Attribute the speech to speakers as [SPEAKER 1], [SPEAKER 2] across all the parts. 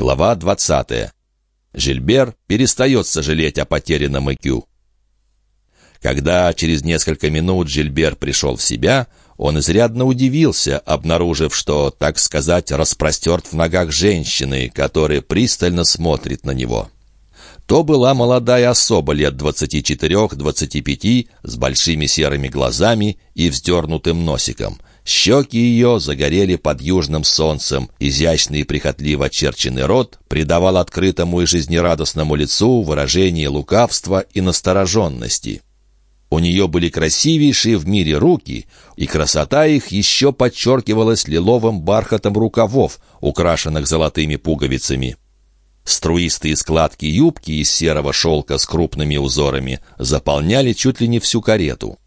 [SPEAKER 1] Глава 20. Жильбер перестает сожалеть о потерянном ЭКЮ. Когда через несколько минут Жильбер пришел в себя, он изрядно удивился, обнаружив, что, так сказать, распростерт в ногах женщины, которая пристально смотрит на него. То была молодая особа лет 24-25 с большими серыми глазами и вздернутым носиком – Щеки ее загорели под южным солнцем, изящный и прихотливо очерченный рот придавал открытому и жизнерадостному лицу выражение лукавства и настороженности. У нее были красивейшие в мире руки, и красота их еще подчеркивалась лиловым бархатом рукавов, украшенных золотыми пуговицами. Струистые складки юбки из серого шелка с крупными узорами заполняли чуть ли не всю карету.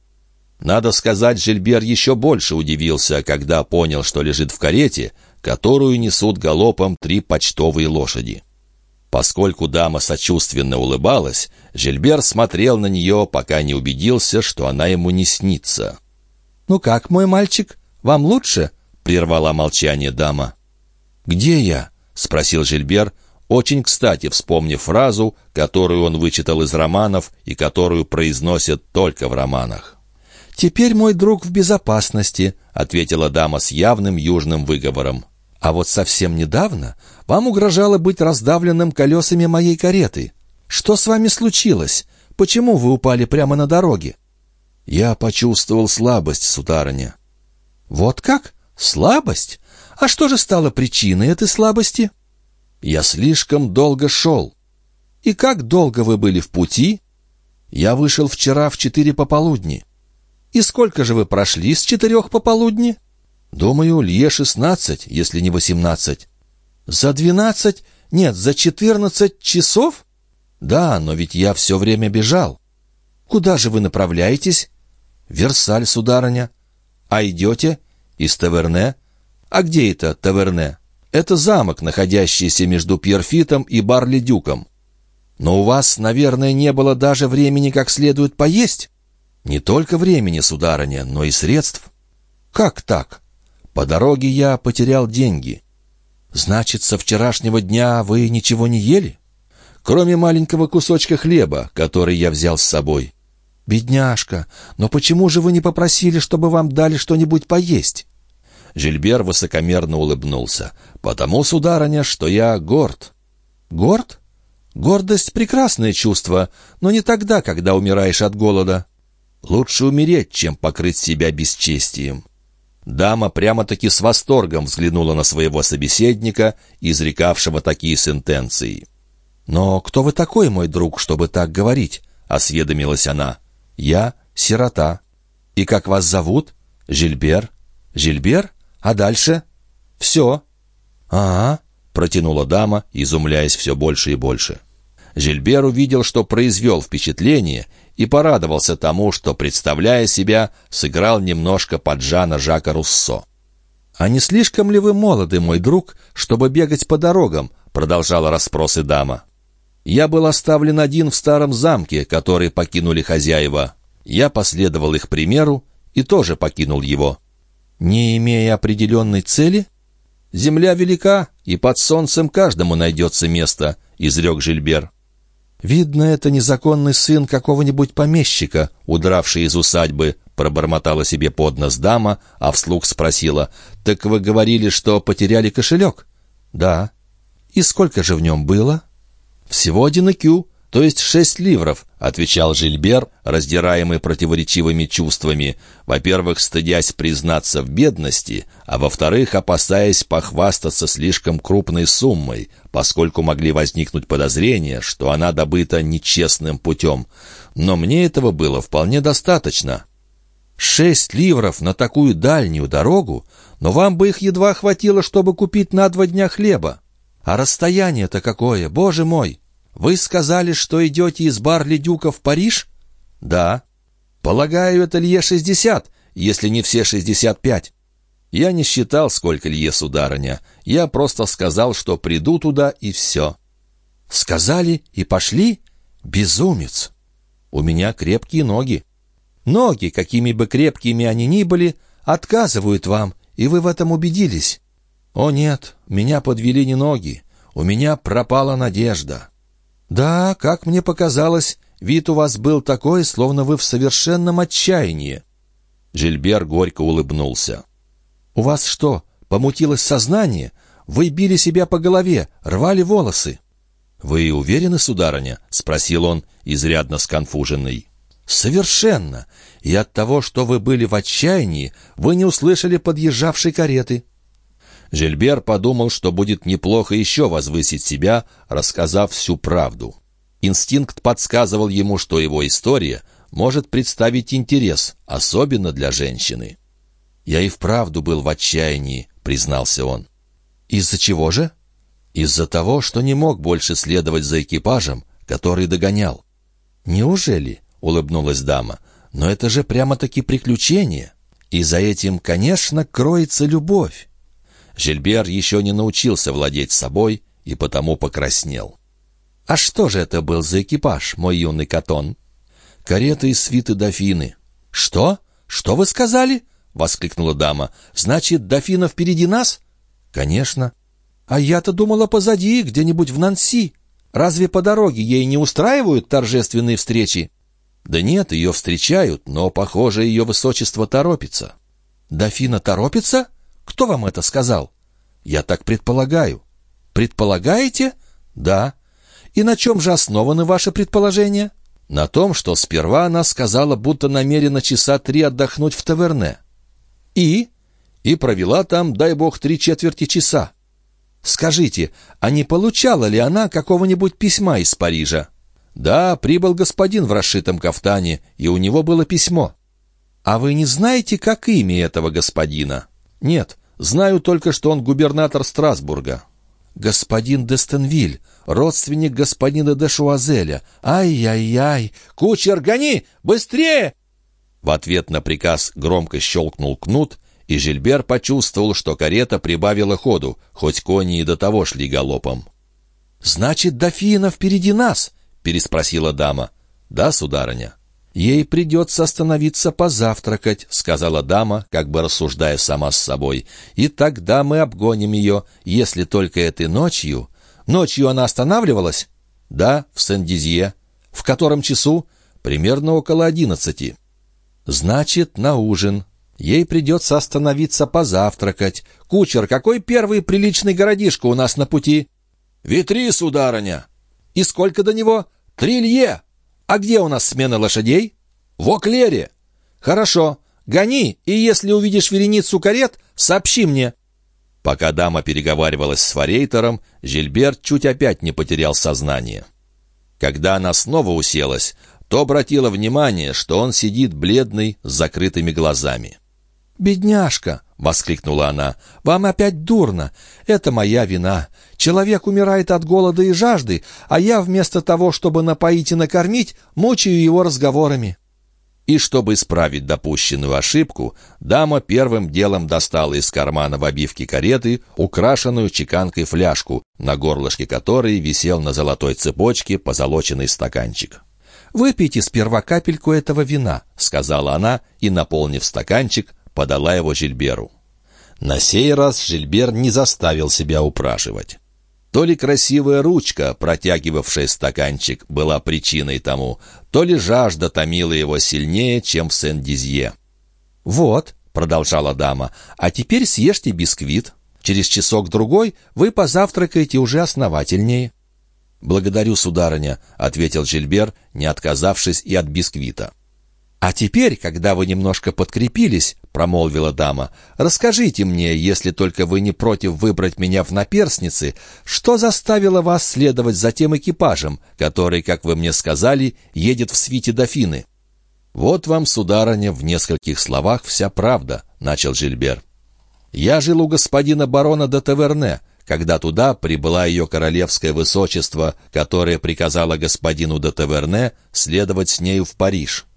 [SPEAKER 1] Надо сказать, Жильбер еще больше удивился, когда понял, что лежит в карете, которую несут галопом три почтовые лошади. Поскольку дама сочувственно улыбалась, Жильбер смотрел на нее, пока не убедился, что она ему не снится.
[SPEAKER 2] «Ну как, мой мальчик, вам лучше?»
[SPEAKER 1] — прервала молчание дама.
[SPEAKER 2] «Где я?» — спросил Жильбер, очень кстати вспомнив фразу, которую он вычитал из романов и которую произносят только в романах.
[SPEAKER 1] «Теперь мой друг в безопасности», — ответила дама с явным южным выговором. «А вот совсем недавно вам угрожало быть раздавленным колесами моей кареты. Что с вами случилось? Почему вы упали прямо на дороге?»
[SPEAKER 2] «Я почувствовал слабость, сударыня».
[SPEAKER 1] «Вот как? Слабость? А что же стало причиной этой слабости?»
[SPEAKER 2] «Я слишком долго шел».
[SPEAKER 1] «И как долго вы были в пути?»
[SPEAKER 2] «Я вышел вчера в четыре пополудни».
[SPEAKER 1] «И сколько же вы прошли с четырех пополудни?»
[SPEAKER 2] «Думаю, лье шестнадцать, если не восемнадцать».
[SPEAKER 1] «За двенадцать? Нет, за четырнадцать часов?»
[SPEAKER 2] «Да, но ведь я все время бежал».
[SPEAKER 1] «Куда же вы направляетесь?»
[SPEAKER 2] «Версаль, сударыня».
[SPEAKER 1] «А идете?»
[SPEAKER 2] «Из Таверне».
[SPEAKER 1] «А где это Таверне?»
[SPEAKER 2] «Это замок, находящийся между Пьерфитом и Барли-Дюком».
[SPEAKER 1] «Но у вас, наверное, не было даже времени как следует поесть?»
[SPEAKER 2] Не только времени, сударыня, но и средств.
[SPEAKER 1] Как так?
[SPEAKER 2] По дороге я потерял деньги.
[SPEAKER 1] Значит, со вчерашнего дня вы ничего не ели?
[SPEAKER 2] Кроме маленького кусочка хлеба, который я взял с собой.
[SPEAKER 1] Бедняжка, но почему же вы не попросили, чтобы вам дали что-нибудь поесть?
[SPEAKER 2] Жильбер высокомерно улыбнулся. «Потому, сударыня, что я горд».
[SPEAKER 1] «Горд? Гордость — прекрасное чувство, но не тогда, когда умираешь от голода».
[SPEAKER 2] Лучше умереть, чем покрыть себя бесчестием. Дама прямо-таки с восторгом взглянула на своего собеседника, изрекавшего такие сентенции.
[SPEAKER 1] «Но кто вы такой, мой друг, чтобы так говорить?» — осведомилась она. «Я сирота. И как вас зовут?» «Жильбер». «Жильбер? А дальше?» «Все».
[SPEAKER 2] «А-а», — протянула дама, изумляясь все больше и больше. Жильбер увидел, что произвел впечатление, и порадовался тому, что, представляя себя, сыграл немножко под Жана Жака Руссо.
[SPEAKER 1] «А не слишком ли вы молоды, мой друг, чтобы бегать по дорогам?» — продолжала расспросы дама.
[SPEAKER 2] «Я был оставлен один в старом замке, который покинули хозяева. Я последовал их примеру и тоже покинул его».
[SPEAKER 1] «Не имея определенной цели?»
[SPEAKER 2] «Земля велика, и под солнцем каждому найдется место», — изрек Жильбер.
[SPEAKER 1] «Видно, это незаконный сын какого-нибудь помещика, удравший из усадьбы», — пробормотала себе под нос дама, а вслух спросила, «Так вы говорили, что потеряли кошелек?»
[SPEAKER 2] «Да».
[SPEAKER 1] «И сколько же в нем было?»
[SPEAKER 2] «Всего один икю, то есть шесть ливров», — отвечал Жильбер, раздираемый противоречивыми чувствами, во-первых, стыдясь признаться в бедности, а во-вторых, опасаясь похвастаться слишком крупной суммой, поскольку могли возникнуть подозрения, что она добыта нечестным путем. Но мне этого было вполне достаточно.
[SPEAKER 1] «Шесть ливров на такую дальнюю дорогу? Но вам бы их едва хватило, чтобы купить на два дня хлеба. А расстояние-то какое, боже мой!» «Вы сказали, что идете из Барли-Дюка в Париж?»
[SPEAKER 2] «Да».
[SPEAKER 1] «Полагаю, это лье шестьдесят, если не все шестьдесят пять».
[SPEAKER 2] «Я не считал, сколько лье, сударыня. Я просто сказал, что приду туда, и все».
[SPEAKER 1] «Сказали и пошли? Безумец!»
[SPEAKER 2] «У меня крепкие ноги».
[SPEAKER 1] «Ноги, какими бы крепкими они ни были, отказывают вам, и вы в этом убедились».
[SPEAKER 2] «О нет, меня подвели не ноги. у меня пропала надежда». «Да, как мне показалось, вид у вас был такой, словно вы в совершенном отчаянии».
[SPEAKER 1] Жильбер горько улыбнулся.
[SPEAKER 2] «У вас что, помутилось сознание? Вы били себя по голове, рвали волосы?»
[SPEAKER 1] «Вы уверены, сударыня?» — спросил он, изрядно сконфуженный.
[SPEAKER 2] «Совершенно. И от того, что вы были в отчаянии, вы не услышали подъезжавшей кареты».
[SPEAKER 1] Жильбер подумал, что будет неплохо еще возвысить себя, рассказав всю правду. Инстинкт подсказывал ему, что его история может представить интерес, особенно для женщины.
[SPEAKER 2] «Я и вправду был в отчаянии», — признался он. «Из-за чего же?» «Из-за того, что не мог больше следовать за экипажем, который догонял». «Неужели?» — улыбнулась дама. «Но это же прямо-таки приключение. И за этим, конечно, кроется любовь».
[SPEAKER 1] Жильбер еще не научился владеть собой и потому покраснел.
[SPEAKER 2] «А что же это был за экипаж, мой юный Катон?»
[SPEAKER 1] «Карета из свиты дофины».
[SPEAKER 2] «Что? Что вы сказали?» — воскликнула дама. «Значит, дофина впереди нас?» «Конечно». «А я-то думала позади, где-нибудь в Нанси. Разве по дороге ей не устраивают торжественные встречи?»
[SPEAKER 1] «Да нет, ее встречают, но, похоже, ее высочество торопится».
[SPEAKER 2] «Дофина торопится? Кто вам это сказал?»
[SPEAKER 1] «Я так предполагаю».
[SPEAKER 2] «Предполагаете?»
[SPEAKER 1] «Да».
[SPEAKER 2] «И на чем же основаны ваши предположения?»
[SPEAKER 1] «На том, что сперва она сказала, будто намерена часа три отдохнуть в таверне».
[SPEAKER 2] «И?»
[SPEAKER 1] «И провела там, дай бог, три четверти часа».
[SPEAKER 2] «Скажите, а не получала ли она какого-нибудь письма из Парижа?»
[SPEAKER 1] «Да, прибыл господин в расшитом кафтане, и у него было письмо».
[SPEAKER 2] «А вы не знаете, как имя этого господина?»
[SPEAKER 1] «Нет, знаю только, что он губернатор Страсбурга».
[SPEAKER 2] «Господин Дестенвиль, родственник господина де Шуазеля. Ай-яй-яй! Кучер, гони! Быстрее!»
[SPEAKER 1] В ответ на приказ громко щелкнул кнут, и Жильбер почувствовал, что карета прибавила ходу, хоть кони и до того шли галопом.
[SPEAKER 2] «Значит, дофина впереди нас?» — переспросила дама.
[SPEAKER 1] «Да, сударыня».
[SPEAKER 2] «Ей придется остановиться позавтракать», — сказала дама, как бы рассуждая сама с собой. «И тогда мы обгоним ее, если только этой ночью...» «Ночью она останавливалась?»
[SPEAKER 1] «Да, в Сен-Дизье».
[SPEAKER 2] «В котором часу?»
[SPEAKER 1] «Примерно около одиннадцати».
[SPEAKER 2] «Значит, на ужин. Ей придется остановиться позавтракать. Кучер, какой первый приличный городишко у нас на пути?»
[SPEAKER 1] «Витри, сударыня».
[SPEAKER 2] «И сколько до него?» «Три лье». «А где у нас смена лошадей?»
[SPEAKER 1] «В Оклере».
[SPEAKER 2] «Хорошо. Гони, и если увидишь вереницу карет, сообщи мне».
[SPEAKER 1] Пока дама переговаривалась с форейтером, Жильберт чуть опять не потерял сознание. Когда она снова уселась, то обратила внимание, что он сидит бледный, с закрытыми глазами.
[SPEAKER 2] «Бедняжка!» — воскликнула она. «Вам опять дурно. Это моя вина. Человек умирает от голода и жажды, а я вместо того, чтобы напоить и накормить, мучаю его разговорами».
[SPEAKER 1] И чтобы исправить допущенную ошибку, дама первым делом достала из кармана в обивке кареты украшенную чеканкой фляжку, на горлышке которой висел на золотой цепочке позолоченный стаканчик.
[SPEAKER 2] «Выпейте сперва капельку этого вина», — сказала она, и, наполнив стаканчик, подала его Жильберу.
[SPEAKER 1] На сей раз Жильбер не заставил себя упрашивать. То ли красивая ручка, протягивавшая стаканчик, была причиной тому, то ли жажда томила его сильнее, чем в Сен-Дизье.
[SPEAKER 2] «Вот», — продолжала дама, — «а теперь съешьте бисквит. Через часок-другой вы позавтракаете уже основательнее».
[SPEAKER 1] «Благодарю, сударыня», — ответил Жильбер, не отказавшись и от бисквита.
[SPEAKER 2] «А теперь, когда вы немножко подкрепились, — промолвила дама, — расскажите мне, если только вы не против выбрать меня в наперсницы, что заставило вас следовать за тем экипажем, который, как вы мне сказали, едет в свите дофины?»
[SPEAKER 1] «Вот вам, сударыня, в нескольких словах вся правда», — начал Жильбер. «Я жил у господина барона де Таверне, когда туда прибыла ее королевское высочество, которое приказало господину де Таверне следовать с нею в Париж».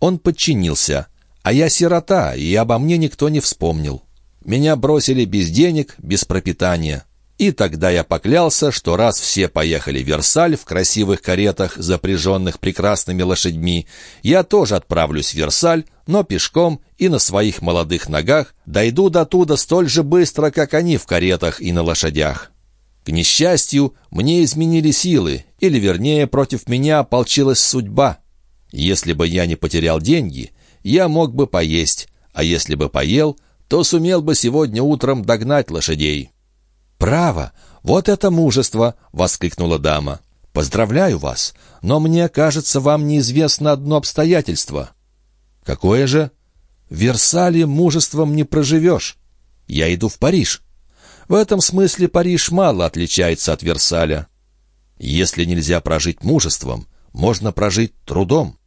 [SPEAKER 1] Он подчинился, а я сирота, и обо мне никто не вспомнил. Меня бросили без денег, без пропитания. И тогда я поклялся, что раз все поехали в Версаль в красивых каретах, запряженных прекрасными лошадьми, я тоже отправлюсь в Версаль, но пешком и на своих молодых ногах дойду до туда столь же быстро, как они в каретах и на лошадях. К несчастью, мне изменили силы, или, вернее, против меня ополчилась судьба. Если бы я не потерял деньги, я мог бы поесть, а если бы поел, то сумел бы сегодня утром догнать лошадей».
[SPEAKER 2] «Право! Вот это мужество!» — воскликнула дама. «Поздравляю вас, но мне кажется, вам неизвестно одно обстоятельство». «Какое же?» «В Версале мужеством не проживешь. Я иду в Париж». В этом смысле Париж мало отличается от Версаля. Если нельзя прожить мужеством, можно прожить трудом.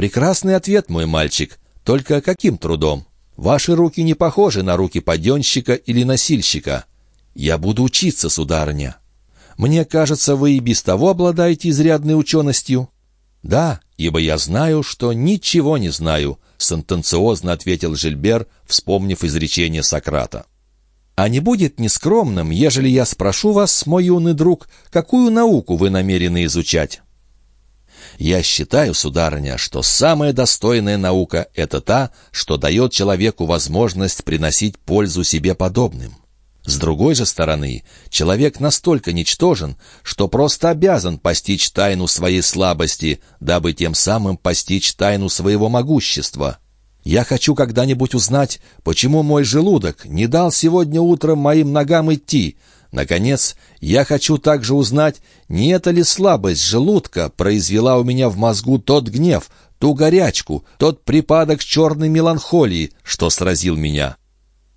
[SPEAKER 2] Прекрасный ответ, мой мальчик. Только каким трудом? Ваши руки не похожи на руки паденщика или носильщика. Я буду учиться, сударыня. Мне кажется, вы и без того обладаете изрядной ученостью. Да, ибо я знаю, что ничего не знаю, сентенциозно ответил Жильбер, вспомнив изречение Сократа. А не будет нескромным, ежели я спрошу вас, мой юный друг, какую науку вы намерены изучать? Я считаю, сударыня, что самая достойная наука — это та, что дает человеку возможность приносить пользу себе подобным. С другой же стороны, человек настолько ничтожен, что просто обязан постичь тайну своей слабости, дабы тем самым постичь тайну своего могущества. Я хочу когда-нибудь узнать, почему мой желудок не дал сегодня утром моим ногам идти. Наконец, я хочу также узнать, не это ли слабость желудка произвела у меня в мозгу тот гнев, ту горячку, тот припадок черной меланхолии, что сразил меня.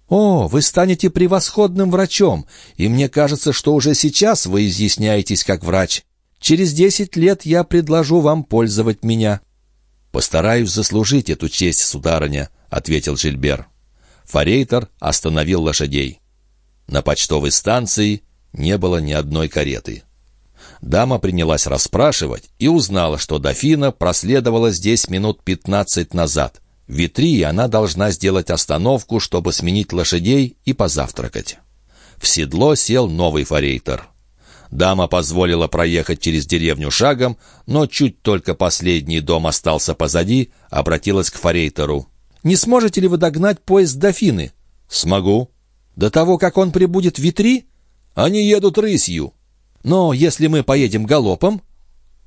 [SPEAKER 2] «О, вы станете превосходным врачом, и мне кажется, что уже сейчас вы изъясняетесь как врач. Через десять лет я предложу вам пользовать меня».
[SPEAKER 1] «Постараюсь заслужить эту честь, сударыня», — ответил Жильбер. Форейтер остановил лошадей. На почтовой станции не было ни одной кареты. Дама принялась расспрашивать и узнала, что дофина проследовала здесь минут пятнадцать назад. В Витрии она должна сделать остановку, чтобы сменить лошадей и позавтракать. В седло сел новый форейтер. Дама позволила проехать через деревню шагом, но чуть только последний дом остался позади, обратилась к форейтеру.
[SPEAKER 2] «Не сможете ли вы догнать поезд Дофины?»
[SPEAKER 1] «Смогу».
[SPEAKER 2] «До того, как он прибудет в Витри?»
[SPEAKER 1] «Они едут рысью».
[SPEAKER 2] «Но если мы поедем галопом?»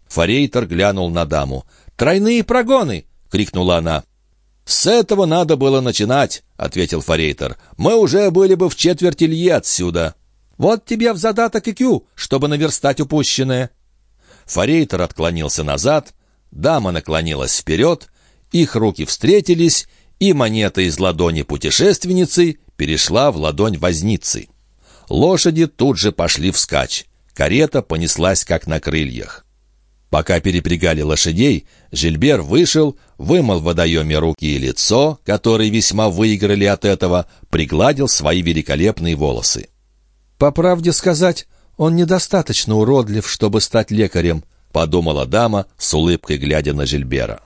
[SPEAKER 1] Форейтер глянул на даму.
[SPEAKER 2] «Тройные прогоны!» — крикнула она.
[SPEAKER 1] «С этого надо было начинать», — ответил Форейтер. «Мы уже были бы в четверти лье отсюда».
[SPEAKER 2] Вот тебе в задаток икю, чтобы наверстать упущенное».
[SPEAKER 1] Форейтер отклонился назад, дама наклонилась вперед, их руки встретились, и монета из ладони путешественницы перешла в ладонь возницы. Лошади тут же пошли вскачь. Карета понеслась, как на крыльях. Пока перепрягали лошадей, Жильбер вышел, вымыл в водоеме руки и лицо, которые весьма выиграли от этого, пригладил свои великолепные волосы.
[SPEAKER 2] «По правде сказать, он недостаточно уродлив, чтобы стать лекарем», —
[SPEAKER 1] подумала дама, с улыбкой глядя на Жильбера.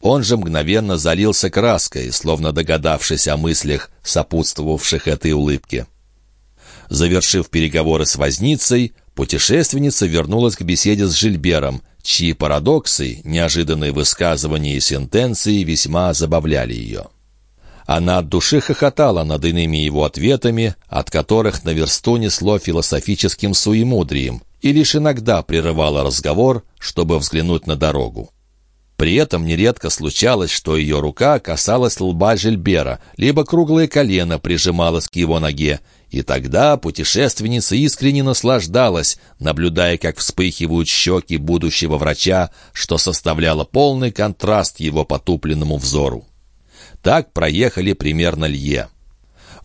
[SPEAKER 1] Он же мгновенно залился краской, словно догадавшись о мыслях, сопутствовавших этой улыбке. Завершив переговоры с возницей, путешественница вернулась к беседе с Жильбером, чьи парадоксы, неожиданные высказывания и сентенции весьма забавляли ее. Она от души хохотала над иными его ответами, от которых на версту несло философическим суемудрием, и лишь иногда прерывала разговор, чтобы взглянуть на дорогу. При этом нередко случалось, что ее рука касалась лба Жильбера, либо круглое колено прижималось к его ноге, и тогда путешественница искренне наслаждалась, наблюдая, как вспыхивают щеки будущего врача, что составляло полный контраст его потупленному взору. Так проехали примерно лье.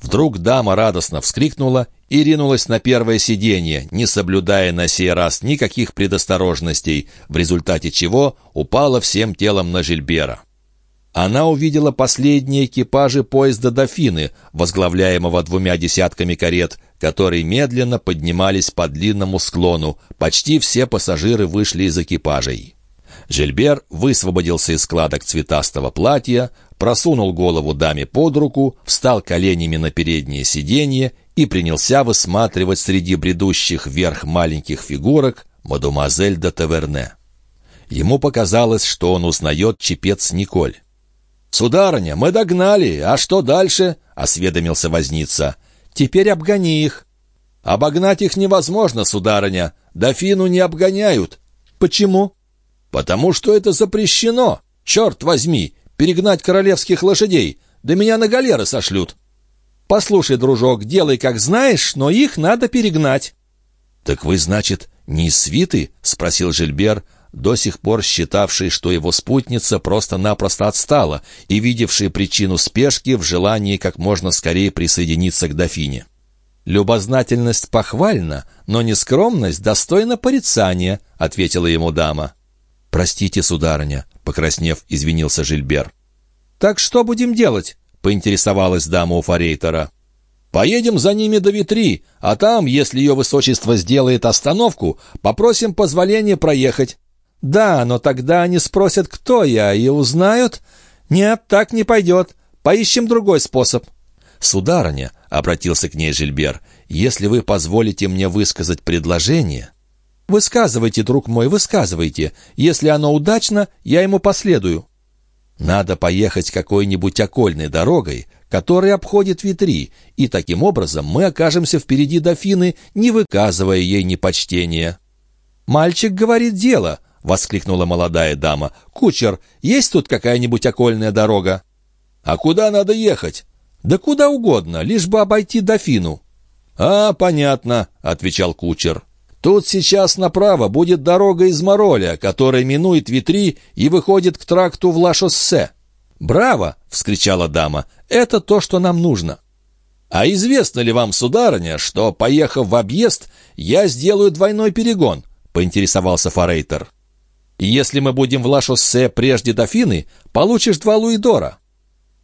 [SPEAKER 1] Вдруг дама радостно вскрикнула и ринулась на первое сиденье, не соблюдая на сей раз никаких предосторожностей, в результате чего упала всем телом на Жильбера. Она увидела последние экипажи поезда «Дофины», возглавляемого двумя десятками карет, которые медленно поднимались по длинному склону. Почти все пассажиры вышли из экипажей. Жильбер высвободился из складок цветастого платья, просунул голову даме под руку, встал коленями на переднее сиденье и принялся высматривать среди бредущих вверх маленьких фигурок мадемуазель де Таверне. Ему показалось, что он узнает чепец Николь. «Сударыня, мы догнали, а что дальше?» — осведомился возница.
[SPEAKER 2] «Теперь обгони их».
[SPEAKER 1] «Обогнать их невозможно, сударыня. Дофину не обгоняют».
[SPEAKER 2] «Почему?»
[SPEAKER 1] «Потому что это запрещено. Черт возьми, перегнать королевских лошадей. Да меня на галеры сошлют».
[SPEAKER 2] «Послушай, дружок, делай как знаешь, но их надо перегнать».
[SPEAKER 1] «Так вы, значит, не свиты?» — спросил Жильбер, до сих пор считавший, что его спутница просто-напросто отстала и видевший причину спешки в желании как можно скорее присоединиться к дофине.
[SPEAKER 2] «Любознательность похвальна, но нескромность достойна порицания», — ответила ему дама.
[SPEAKER 1] «Простите, сударыня», — покраснев, извинился Жильбер.
[SPEAKER 2] «Так что будем делать?» — поинтересовалась дама у форейтера.
[SPEAKER 1] «Поедем за ними до Витри, а там, если ее высочество сделает остановку, попросим позволения проехать».
[SPEAKER 2] «Да, но тогда они спросят, кто я, и узнают...» «Нет, так не пойдет. Поищем другой способ».
[SPEAKER 1] «Сударыня», — обратился к ней Жильбер, — «если вы позволите мне высказать предложение...»
[SPEAKER 2] «Высказывайте, друг мой, высказывайте. Если оно удачно, я ему последую».
[SPEAKER 1] «Надо поехать какой-нибудь окольной дорогой, которая обходит Витри, и таким образом мы окажемся впереди дофины, не выказывая ей непочтения».
[SPEAKER 2] «Мальчик говорит дело», — воскликнула молодая дама. «Кучер, есть тут какая-нибудь окольная дорога?»
[SPEAKER 1] «А куда надо ехать?»
[SPEAKER 2] «Да куда угодно, лишь бы обойти дофину».
[SPEAKER 1] «А, понятно», — отвечал кучер. «Тут сейчас направо будет дорога из Мороля, которая минует Витри и выходит к тракту в Ла-Шоссе».
[SPEAKER 2] «Браво!» — вскричала дама. «Это то, что нам нужно».
[SPEAKER 1] «А известно ли вам, сударыня, что, поехав в объезд, я сделаю двойной перегон?» — поинтересовался Форейтер.
[SPEAKER 2] «Если мы будем в Ла-Шоссе прежде Дофины, получишь два луидора».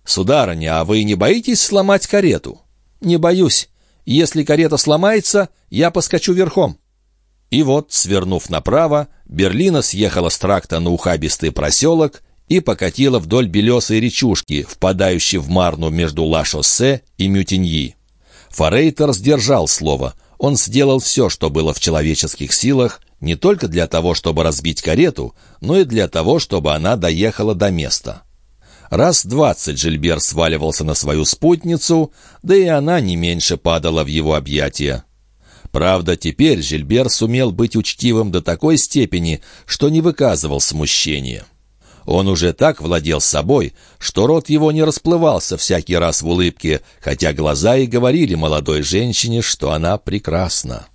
[SPEAKER 1] «Сударыня, а вы не боитесь сломать карету?»
[SPEAKER 2] «Не боюсь. Если карета сломается, я поскочу верхом».
[SPEAKER 1] И вот, свернув направо, Берлина съехала с тракта на ухабистый проселок и покатила вдоль белесой речушки, впадающей в Марну между Ла-Шоссе и Мютиньи. Форейтер сдержал слово. Он сделал все, что было в человеческих силах, не только для того, чтобы разбить карету, но и для того, чтобы она доехала до места. Раз двадцать Жильбер сваливался на свою спутницу, да и она не меньше падала в его объятия. Правда, теперь Жильбер сумел быть учтивым до такой степени, что не выказывал смущения. Он уже так владел собой, что рот его не расплывался всякий раз в улыбке, хотя глаза и говорили молодой женщине, что она прекрасна.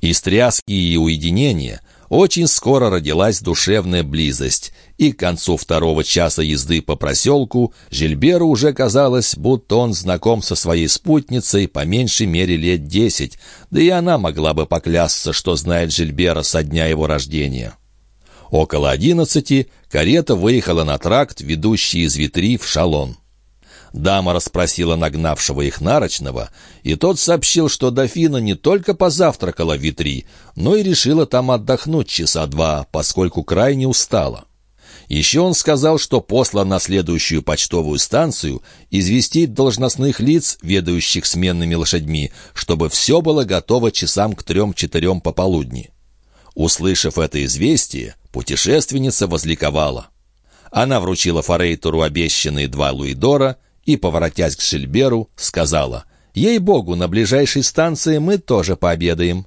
[SPEAKER 1] Из тряски и уединения очень скоро родилась душевная близость, и к концу второго часа езды по проселку Жильберу уже казалось, будто он знаком со своей спутницей по меньшей мере лет десять, да и она могла бы поклясться, что знает Жильбера со дня его рождения. Около одиннадцати карета выехала на тракт, ведущий из Витри в Шалон. Дама расспросила нагнавшего их нарочного, и тот сообщил, что дофина не только позавтракала Витри, но и решила там отдохнуть часа два, поскольку крайне устала. Еще он сказал, что послан на следующую почтовую станцию известить должностных лиц, ведающих сменными лошадьми, чтобы все было готово часам к трем-четырем пополудни. Услышав это известие, путешественница возликовала. Она вручила Форейтеру обещанные два луидора и, поворотясь к Шильберу, сказала, «Ей-богу, на ближайшей станции мы тоже пообедаем».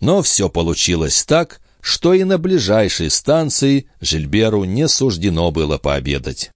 [SPEAKER 1] Но все получилось так, что и на ближайшей станции Жильберу не суждено было пообедать.